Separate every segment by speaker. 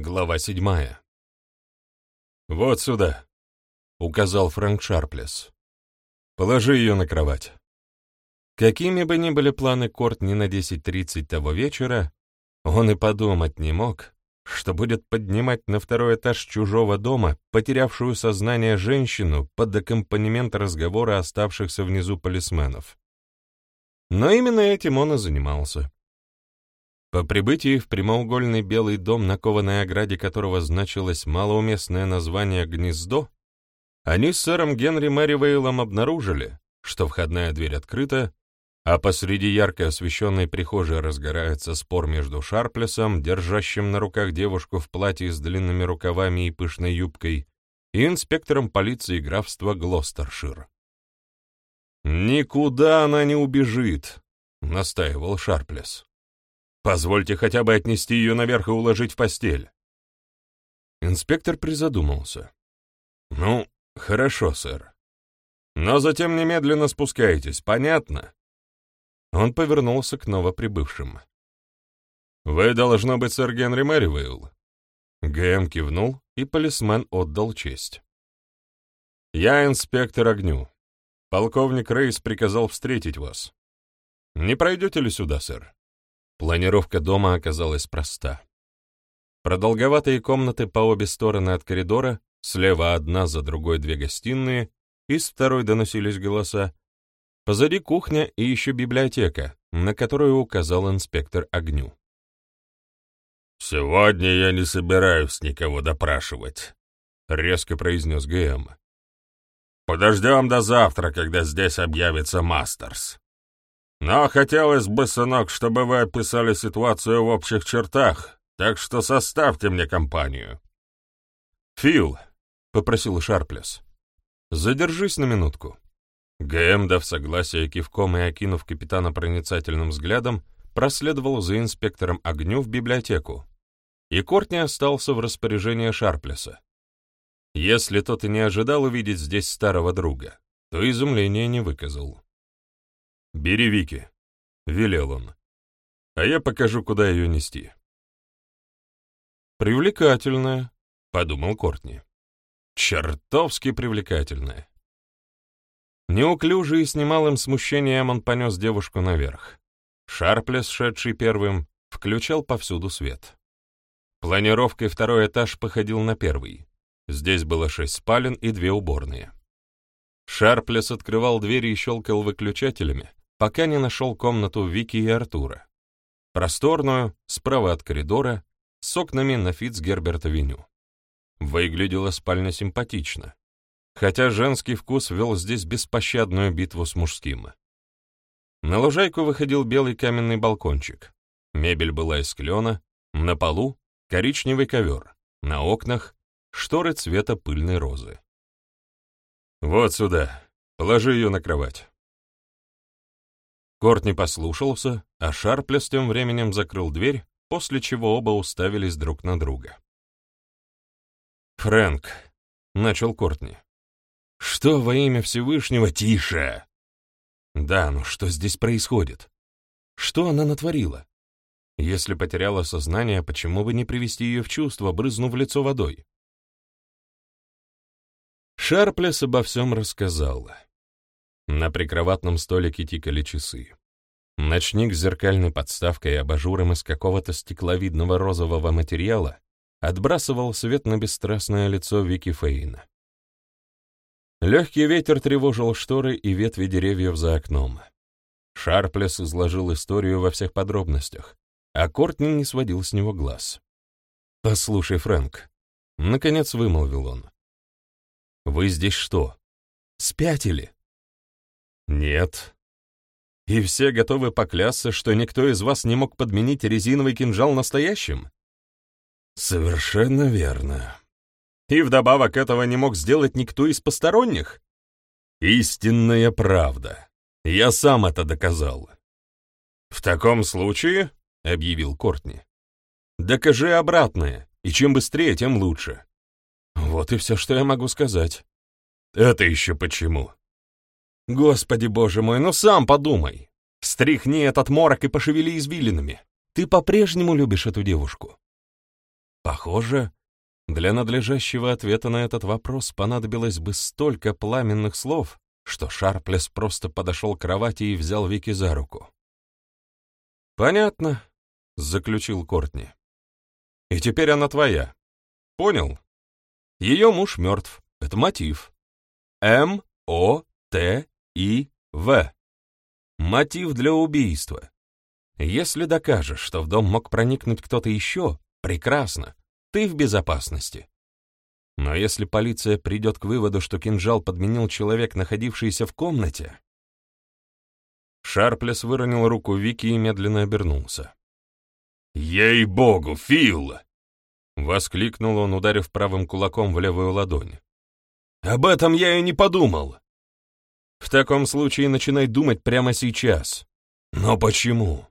Speaker 1: Глава седьмая. «Вот сюда», — указал Фрэнк Шарплес. «Положи ее на кровать». Какими бы ни были планы Кортни на 10.30 того вечера, он и подумать не мог, что будет поднимать на второй этаж чужого дома потерявшую сознание женщину под аккомпанемент разговора оставшихся внизу полисменов. Но именно этим он и занимался. По прибытии в прямоугольный белый дом, на кованой ограде которого значилось малоуместное название «Гнездо», они с сэром Генри Мэривейлом обнаружили, что входная дверь открыта, а посреди ярко освещенной прихожей разгорается спор между Шарплесом, держащим на руках девушку в платье с длинными рукавами и пышной юбкой, и инспектором полиции графства Глостершир. «Никуда она не убежит», — настаивал Шарплес. Позвольте хотя бы отнести ее наверх и уложить в постель. Инспектор призадумался. Ну, хорошо, сэр. Но затем немедленно спускайтесь, понятно? Он повернулся к новоприбывшим. «Вы, должно быть, сэр Генри Мэривейл». ГМ кивнул, и полисмен отдал честь. «Я инспектор огню. Полковник Рейс приказал встретить вас. Не пройдете ли сюда, сэр?» Планировка дома оказалась проста. Продолговатые комнаты по обе стороны от коридора, слева одна, за другой две гостиные, из второй доносились голоса, позади кухня и еще библиотека, на которую указал инспектор огню.
Speaker 2: «Сегодня я не собираюсь никого допрашивать», — резко произнес ГМ. «Подождем до завтра, когда здесь объявится Мастерс. Но хотелось бы, сынок, чтобы вы описали ситуацию в общих чертах, так что составьте мне компанию».
Speaker 1: «Фил», — попросил Шарплес, — «задержись на минутку». ГМ, дав согласие кивком и окинув капитана проницательным взглядом, проследовал за инспектором огню в библиотеку, и Кортни остался в распоряжении Шарплеса. Если тот и не ожидал увидеть здесь старого друга, то изумления не выказал. «Бери Вики», — велел он, — «а я покажу, куда ее нести». «Привлекательная», — подумал Кортни. «Чертовски привлекательная». Неуклюже и с немалым смущением он понес девушку наверх. Шарплес, шедший первым, включал повсюду свет. Планировкой второй этаж походил на первый. Здесь было шесть спален и две уборные. Шарплес открывал двери и щелкал выключателями, пока не нашел комнату Вики и Артура. Просторную, справа от коридора, с окнами на Фитцгерберт-авеню. Выглядела спальня симпатично, хотя женский вкус вел здесь беспощадную битву с мужским. На лужайку выходил белый каменный балкончик. Мебель была из клена, на полу — коричневый ковер, на окнах — шторы цвета пыльной розы. «Вот сюда, положи ее на кровать». Корт не послушался, а Шарплес тем временем закрыл дверь, после чего оба уставились друг на друга. «Фрэнк», — начал Кортни, — «что во имя Всевышнего тише?» «Да, но что здесь происходит? Что она натворила? Если потеряла сознание, почему бы не привести ее в чувство, брызнув лицо водой?» Шарплес обо всем рассказал. На прикроватном столике тикали часы. Ночник с зеркальной подставкой и абажуром из какого-то стекловидного розового материала отбрасывал свет на бесстрастное лицо Вики Фейна. Легкий ветер тревожил шторы и ветви деревьев за окном. Шарплес изложил историю во всех подробностях, а Кортни не сводил с него глаз. «Послушай, Фрэнк», — наконец вымолвил он, — «вы здесь что, спятили?» Нет. И все готовы поклясться, что никто из вас не мог подменить резиновый кинжал настоящим? Совершенно верно. И вдобавок этого не мог сделать никто из посторонних? Истинная правда. Я сам это доказал. В таком случае, — объявил Кортни, — докажи обратное, и чем быстрее, тем лучше. Вот и все, что я могу сказать. Это еще почему? Господи боже мой, ну сам подумай. Стряхни этот морок и пошевели извилинами. Ты по-прежнему любишь эту девушку? Похоже, для надлежащего ответа на этот вопрос понадобилось бы столько пламенных слов, что Шарплес просто подошел к кровати и взял Вики за руку. «Понятно», — заключил Кортни. «И теперь она твоя. Понял? Ее муж мертв. Это мотив. М, О, Т, И, В. Мотив для убийства. Если докажешь, что в дом мог проникнуть кто-то еще, прекрасно, ты в безопасности. Но если полиция придет к выводу, что кинжал подменил человек, находившийся в комнате... Шарплес выронил руку Вики и медленно обернулся.
Speaker 2: «Ей-богу, Фил!»
Speaker 1: — воскликнул он, ударив правым кулаком в левую ладонь. «Об этом я и не подумал!» «В таком случае начинай думать прямо сейчас. Но почему?»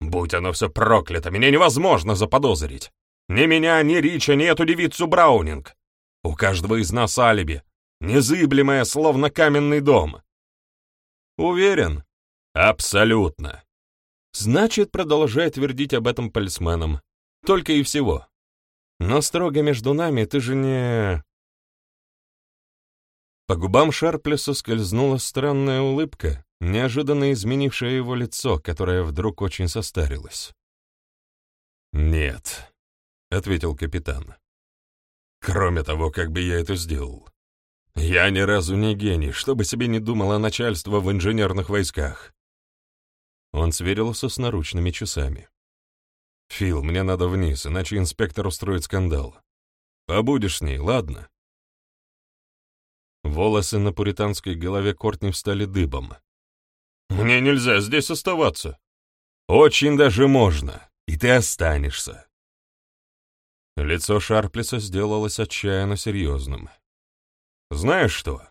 Speaker 1: «Будь оно все проклято, меня невозможно заподозрить! Ни меня, ни Рича, ни эту девицу Браунинг! У каждого из нас алиби, незыблемое, словно каменный дом!» «Уверен?» «Абсолютно!» «Значит, продолжай твердить об этом полисменам. Только и всего. Но строго между нами ты же не...» По губам Шарплеса скользнула странная улыбка, неожиданно изменившая его лицо, которое вдруг очень состарилось. «Нет», — ответил капитан. «Кроме того, как бы я это сделал. Я ни разу не гений, чтобы себе не думало начальство в инженерных войсках. Он сверился с наручными часами. «Фил, мне надо вниз, иначе инспектор устроит скандал. Побудешь с ней, ладно?» Волосы на пуританской голове Кортни встали дыбом. «Мне нельзя здесь оставаться». «Очень даже можно, и ты останешься». Лицо Шарплиса сделалось отчаянно серьезным. «Знаешь что?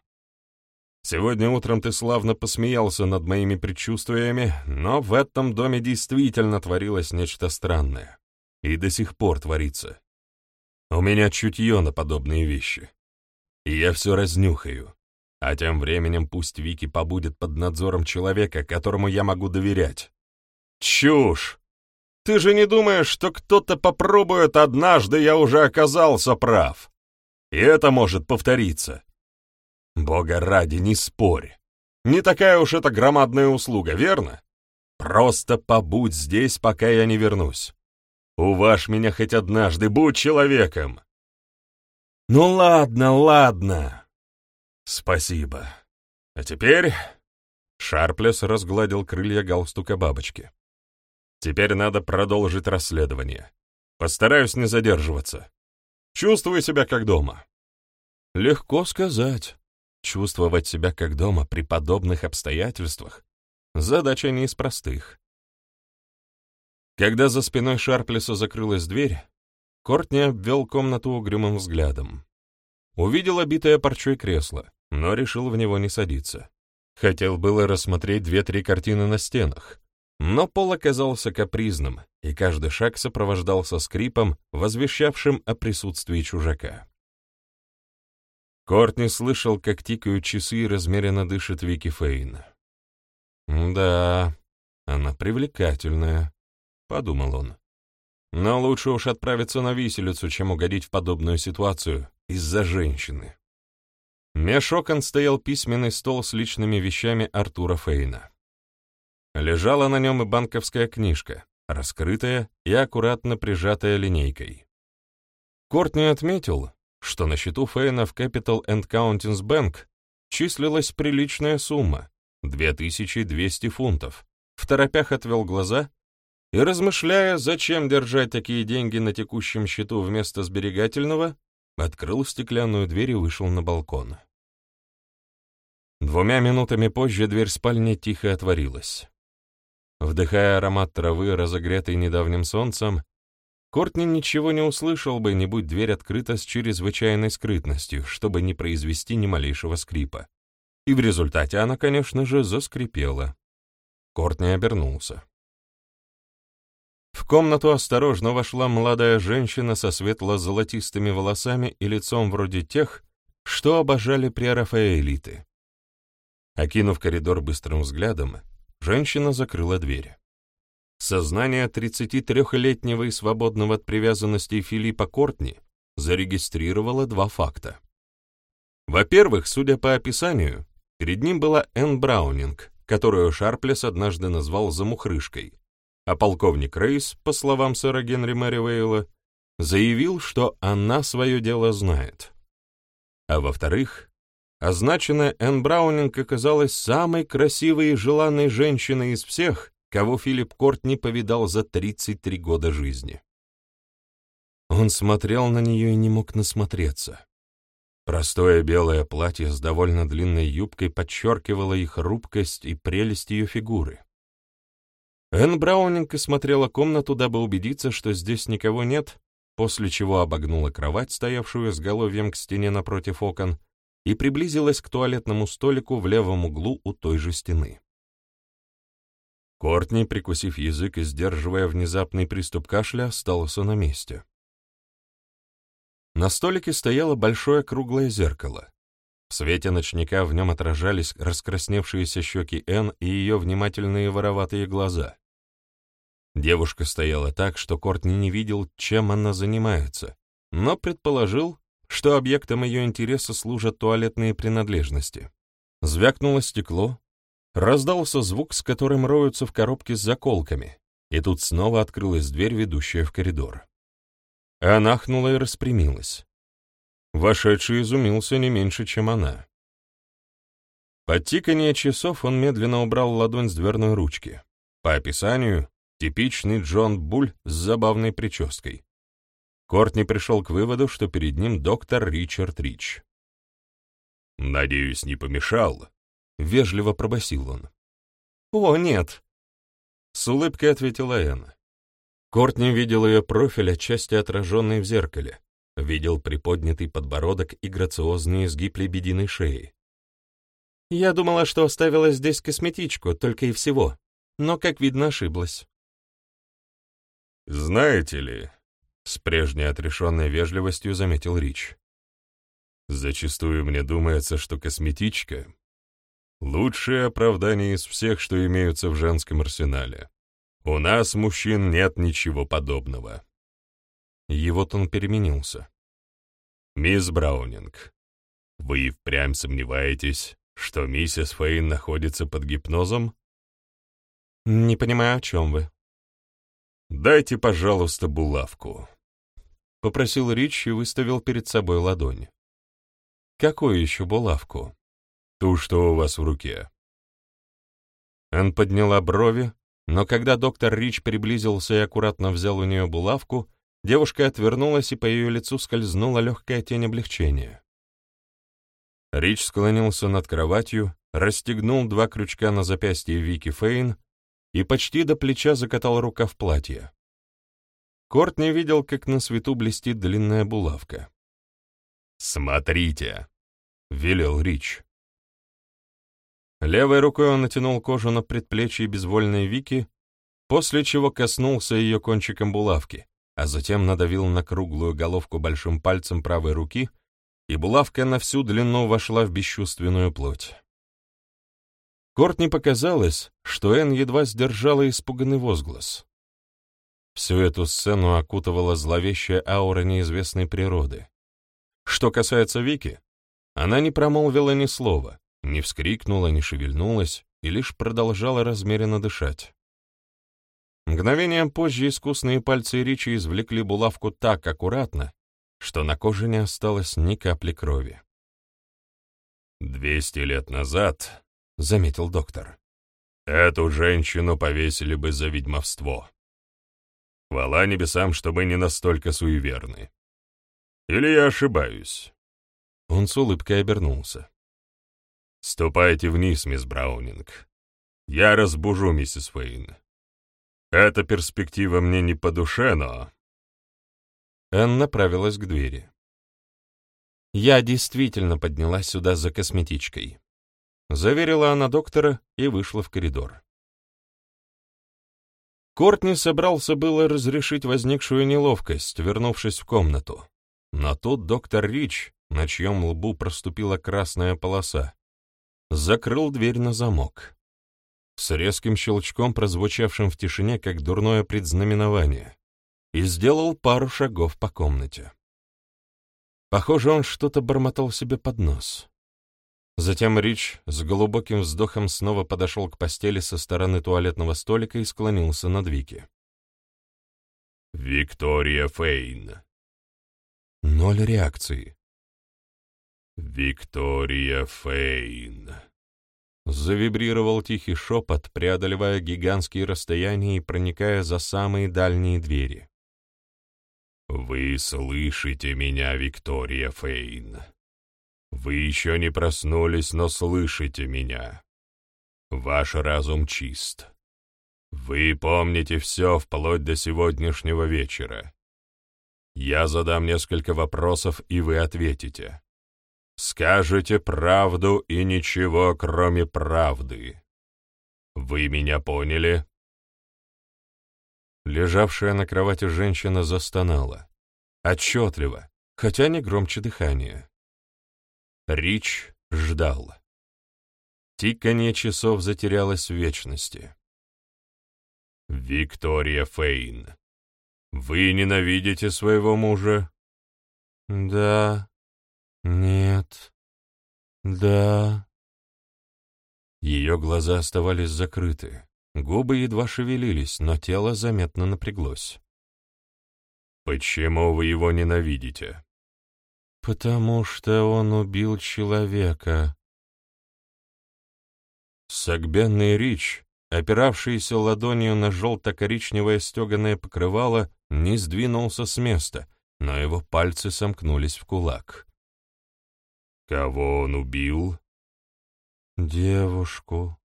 Speaker 1: Сегодня утром ты славно посмеялся над моими предчувствиями, но в этом доме действительно творилось нечто странное. И до сих пор творится. У меня чутье на подобные вещи. Я все разнюхаю. А тем временем пусть Вики побудет под надзором человека, которому я могу доверять. Чушь! Ты же не думаешь, что кто-то попробует однажды, я уже оказался прав. И это может повториться. Бога ради, не спорь. Не такая уж это громадная услуга, верно? Просто побудь здесь, пока я не вернусь. Уважь меня хоть однажды, будь человеком. Ну ладно, ладно. Спасибо. А теперь... Шарплес разгладил крылья галстука бабочки. Теперь надо продолжить расследование. Постараюсь не задерживаться. Чувствую себя как дома. Легко сказать. Чувствовать себя как дома при подобных обстоятельствах — задача не из простых. Когда за спиной Шарплеса закрылась дверь, Кортни обвел комнату угрюмым взглядом. Увидел обитое парчой кресло, но решил в него не садиться. Хотел было рассмотреть две-три картины на стенах, но пол оказался капризным, и каждый шаг сопровождался скрипом, возвещавшим о присутствии чужака. Кортни слышал, как тикают часы и размеренно дышит Вики Фейн. «Да, она привлекательная», — подумал он. «Но лучше уж отправиться на виселицу, чем угодить в подобную ситуацию из-за женщины». Меж окон стоял письменный стол с личными вещами Артура Фейна. Лежала на нем и банковская книжка, раскрытая и аккуратно прижатая линейкой. Кортни отметил, что на счету Фейна в Capital and Accountants Bank числилась приличная сумма — 2200 фунтов. В торопях отвел глаза и, размышляя, зачем держать такие деньги на текущем счету вместо сберегательного, открыл стеклянную дверь и вышел на балкон. Двумя минутами позже дверь спальни тихо отворилась. Вдыхая аромат травы, разогретой недавним солнцем, Кортни ничего не услышал бы, не будь дверь открыта с чрезвычайной скрытностью, чтобы не произвести ни малейшего скрипа. И в результате она, конечно же, заскрипела. Кортни обернулся. В комнату осторожно вошла молодая женщина со светло-золотистыми волосами и лицом вроде тех, что обожали прерафаэлиты. Окинув коридор быстрым взглядом, женщина закрыла дверь. сознание 33-летнего и свободного от привязанностей Филиппа Кортни зарегистрировало два факта. Во-первых, судя по описанию, перед ним была Энн Браунинг, которую Шарплес однажды назвал «замухрышкой», а полковник Рейс, по словам сэра Генри Мэривейла, заявил, что она свое дело знает. А во-вторых, означенная Энн Браунинг оказалась самой красивой и желанной женщиной из всех, кого Филипп Корт не повидал за 33 года жизни. Он смотрел на нее и не мог насмотреться. Простое белое платье с довольно длинной юбкой подчеркивало их хрупкость и прелесть ее фигуры. Энн Браунинг смотрела комнату, дабы убедиться, что здесь никого нет, после чего обогнула кровать, стоявшую с головьем к стене напротив окон, и приблизилась к туалетному столику в левом углу у той же стены. Кортни, прикусив язык и сдерживая внезапный приступ кашля, остался на месте. На столике стояло большое круглое зеркало. В свете ночника в нем отражались раскрасневшиеся щеки Энн и ее внимательные вороватые глаза. Девушка стояла так, что Кортни не видел, чем она занимается, но предположил, что объектом ее интереса служат туалетные принадлежности. Звякнуло стекло, раздался звук, с которым роются в коробке с заколками, и тут снова открылась дверь, ведущая в коридор. Она ахнула и распрямилась. Вошедший изумился не меньше, чем она. Под тиканье часов он медленно убрал ладонь с дверной ручки. По описанию, Типичный Джон Буль с забавной прической. Кортни пришел к выводу, что перед ним доктор Ричард Рич. «Надеюсь, не помешал?» — вежливо пробасил он. «О, нет!» — с улыбкой ответила Энна. Кортни видел ее профиль, отчасти отраженный в зеркале, видел приподнятый подбородок и грациозный изгиб лебединой шеи. «Я думала, что оставила здесь косметичку, только и всего, но, как видно, ошиблась».
Speaker 2: «Знаете ли», — с прежней отрешенной вежливостью заметил Рич, «зачастую мне думается, что косметичка — лучшее оправдание из всех, что имеются в женском арсенале. У нас, мужчин, нет ничего подобного».
Speaker 1: И вот он переменился.
Speaker 2: «Мисс Браунинг, вы впрямь сомневаетесь, что миссис Фейн находится под гипнозом?»
Speaker 1: «Не понимаю, о чем вы»,
Speaker 2: «Дайте, пожалуйста, булавку», —
Speaker 1: попросил Рич и выставил перед собой ладонь. «Какую еще булавку?»
Speaker 2: «Ту, что у вас в руке».
Speaker 1: Эн подняла брови, но когда доктор Рич приблизился и аккуратно взял у нее булавку, девушка отвернулась, и по ее лицу скользнула легкая тень облегчения. Рич склонился над кроватью, расстегнул два крючка на запястье Вики Фейн и почти до плеча закатал рука в платье. Корт не видел, как на свету блестит длинная булавка.
Speaker 2: «Смотрите!» — велел Рич.
Speaker 1: Левой рукой он натянул кожу на предплечье безвольной Вики, после чего коснулся ее кончиком булавки, а затем надавил на круглую головку большим пальцем правой руки, и булавка на всю длину вошла в бесчувственную плоть. Кортни показалось, что Энн едва сдержала испуганный возглас. Всю эту сцену окутывала зловещая аура неизвестной природы. Что касается Вики, она не промолвила ни слова, не вскрикнула, не шевельнулась и лишь продолжала размеренно дышать. Мгновением позже искусные пальцы Ричи извлекли булавку так аккуратно, что на коже не осталось ни капли крови.
Speaker 2: «Двести лет назад —
Speaker 1: заметил доктор.
Speaker 2: «Эту женщину повесили бы за ведьмовство. Хвала небесам, что мы не настолько суеверны. Или я ошибаюсь?»
Speaker 1: Он с улыбкой обернулся.
Speaker 2: «Ступайте вниз, мисс Браунинг. Я разбужу миссис Фейн. Эта перспектива мне не по душе, но...»
Speaker 1: Энн направилась к двери. «Я действительно поднялась сюда за косметичкой», Заверила она доктора и вышла в коридор. Кортни собрался было разрешить возникшую неловкость, вернувшись в комнату. Но тут доктор Рич, на чьем лбу проступила красная полоса, закрыл дверь на замок. с резким щелчком, прозвучавшим в тишине, как дурное предзнаменование, и сделал пару шагов по комнате. Похоже, он что-то бормотал себе под нос. Затем Рич с глубоким вздохом снова подошел к постели со стороны туалетного столика и склонился над Вики.
Speaker 2: «Виктория Фейн».
Speaker 1: Ноль реакции.
Speaker 2: «Виктория Фейн».
Speaker 1: Завибрировал тихий шепот, преодолевая гигантские расстояния и проникая за самые дальние двери.
Speaker 2: «Вы слышите меня, Виктория Фейн. Вы еще не проснулись, но слышите меня. Ваш разум чист. Вы помните все вплоть до сегодняшнего вечера. Я задам несколько вопросов, и вы ответите. Скажете правду и ничего, кроме правды. Вы меня поняли?»
Speaker 1: Лежавшая на кровати женщина застонала. Отчетливо, хотя не громче дыхания. Рич ждал. Тиканье часов затерялось в вечности.
Speaker 2: «Виктория Фейн, вы ненавидите своего мужа?»
Speaker 1: «Да. Нет. Да». Ее глаза оставались закрыты. Губы едва шевелились, но тело заметно напряглось.
Speaker 2: «Почему вы его ненавидите?»
Speaker 1: «Потому что он убил человека». Согбенный Рич, опиравшийся ладонью на желто-коричневое стеганое покрывало, не сдвинулся с места, но его пальцы сомкнулись в кулак.
Speaker 2: «Кого он убил?»
Speaker 1: «Девушку»,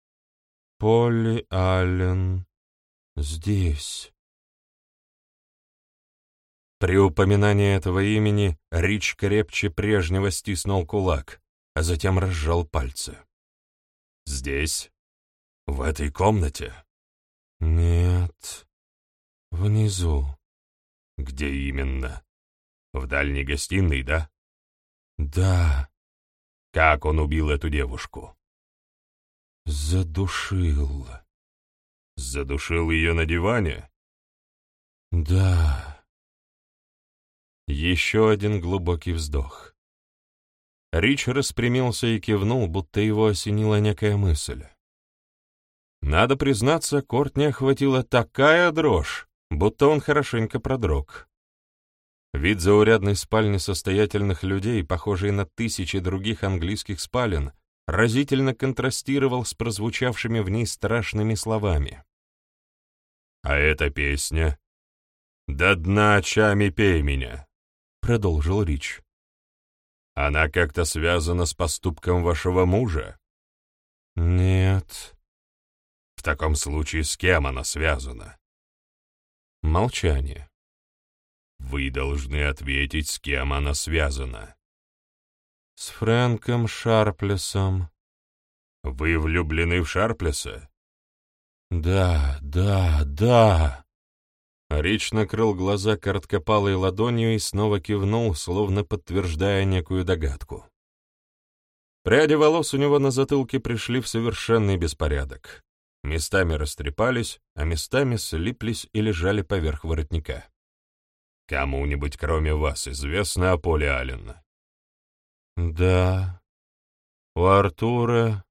Speaker 1: Полли Аллен. Здесь. При упоминании этого имени Рич крепче прежнего стиснул кулак, а затем разжал пальцы.
Speaker 2: «Здесь? В этой комнате?»
Speaker 1: «Нет. Внизу».
Speaker 2: «Где именно? В дальней гостиной, да?»
Speaker 1: «Да».
Speaker 2: «Как он убил эту девушку?»
Speaker 1: Задушил.
Speaker 2: Задушил ее на диване?
Speaker 1: Да. Еще один глубокий вздох. Рич распрямился и кивнул, будто его осенила некая мысль. Надо признаться, Кортни охватила такая дрожь, будто он хорошенько продрог. Вид заурядной спальни состоятельных людей, похожей на тысячи других английских спален, разительно контрастировал с прозвучавшими в ней страшными словами.
Speaker 2: «А эта песня? До дна очами пей меня», —
Speaker 1: продолжил Рич.
Speaker 2: «Она как-то связана с поступком вашего мужа?»
Speaker 1: «Нет».
Speaker 2: «В таком случае с кем она связана?»
Speaker 1: Молчание.
Speaker 2: «Вы должны ответить, с кем она связана».
Speaker 1: «С Фрэнком Шарплесом».
Speaker 2: «Вы влюблены в Шарплеса?»
Speaker 1: «Да, да, да!» Рич накрыл глаза короткопалой ладонью и снова кивнул, словно подтверждая некую догадку. Пряди волос у него на затылке пришли в совершенный беспорядок. Местами растрепались, а местами слиплись и лежали поверх воротника.
Speaker 2: «Кому-нибудь, кроме вас, известно о Поле Аллена?»
Speaker 1: «Да. У Артура...»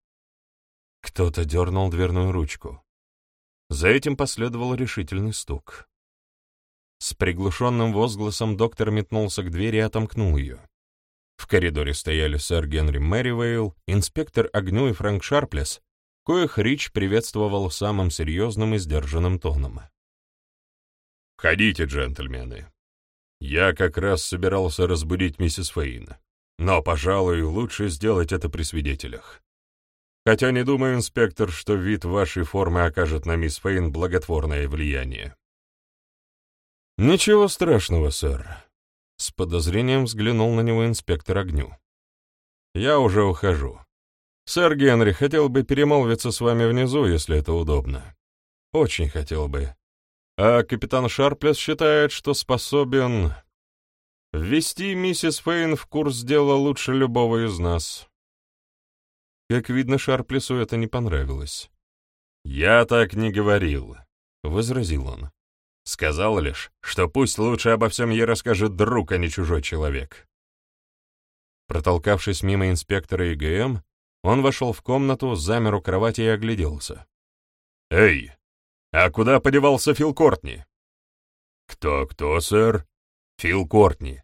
Speaker 1: Кто-то дернул дверную ручку. За этим последовал решительный стук. С приглушенным возгласом доктор метнулся к двери и отомкнул ее. В коридоре стояли сэр Генри Мэривейл, инспектор огню и Фрэнк Шарплес, коих Рич приветствовал самым серьезным и сдержанным тоном.
Speaker 2: «Входите, джентльмены. Я как раз собирался разбудить миссис Фейн. Но, пожалуй, лучше сделать это при свидетелях. Хотя не думаю, инспектор, что вид вашей формы окажет на мисс Фейн благотворное влияние.
Speaker 1: «Ничего страшного, сэр», — с подозрением взглянул на него инспектор огню. «Я уже ухожу. Сэр Генри хотел бы перемолвиться с вами внизу, если это удобно. Очень хотел бы. А капитан Шарплес считает, что способен Ввести миссис Фейн в курс дела лучше любого из нас. Как видно, Шарплесу это не понравилось. «Я так не говорил», — возразил он. «Сказал лишь, что пусть лучше обо всем ей расскажет друг, а не чужой человек». Протолкавшись мимо инспектора ИГМ, он вошел в комнату, замер у кровати и огляделся. «Эй, а куда подевался Фил Кортни?» «Кто-кто, сэр?» «Фил Кортни.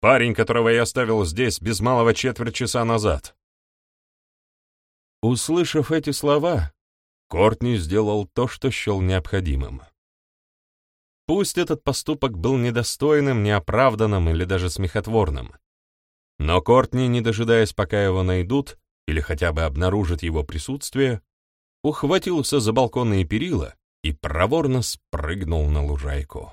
Speaker 1: Парень, которого я оставил здесь без малого четверть часа назад». Услышав эти слова, Кортни сделал то, что счел необходимым. Пусть этот поступок был недостойным, неоправданным или даже смехотворным, но Кортни, не дожидаясь, пока его найдут, или хотя бы обнаружат его присутствие, ухватился за балконные перила и проворно спрыгнул на лужайку.